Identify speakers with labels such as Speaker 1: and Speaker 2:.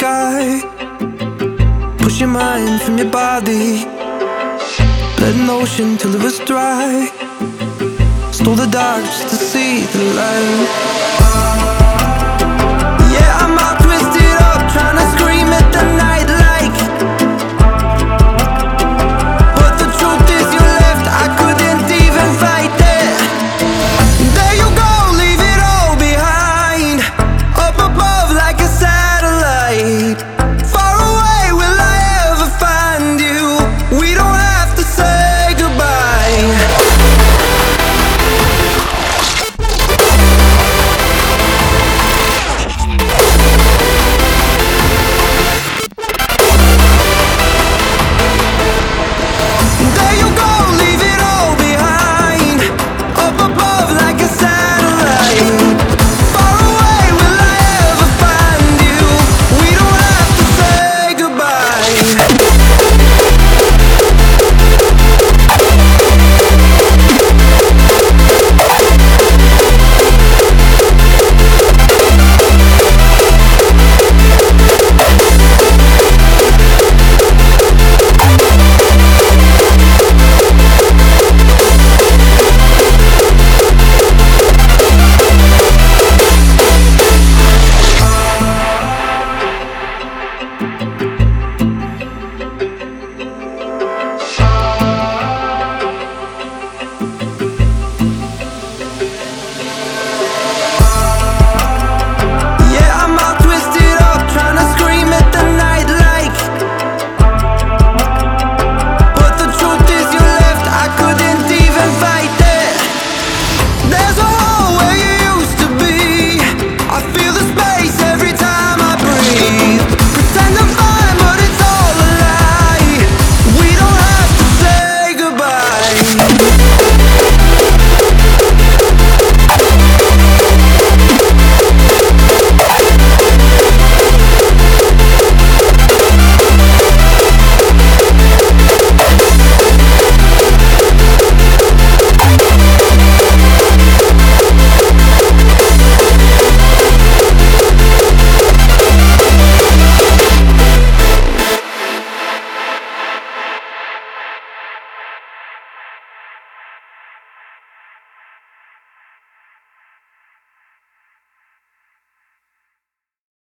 Speaker 1: sky. Push your mind from your body. Let an ocean till it was dry. Stole the dark just to see the light.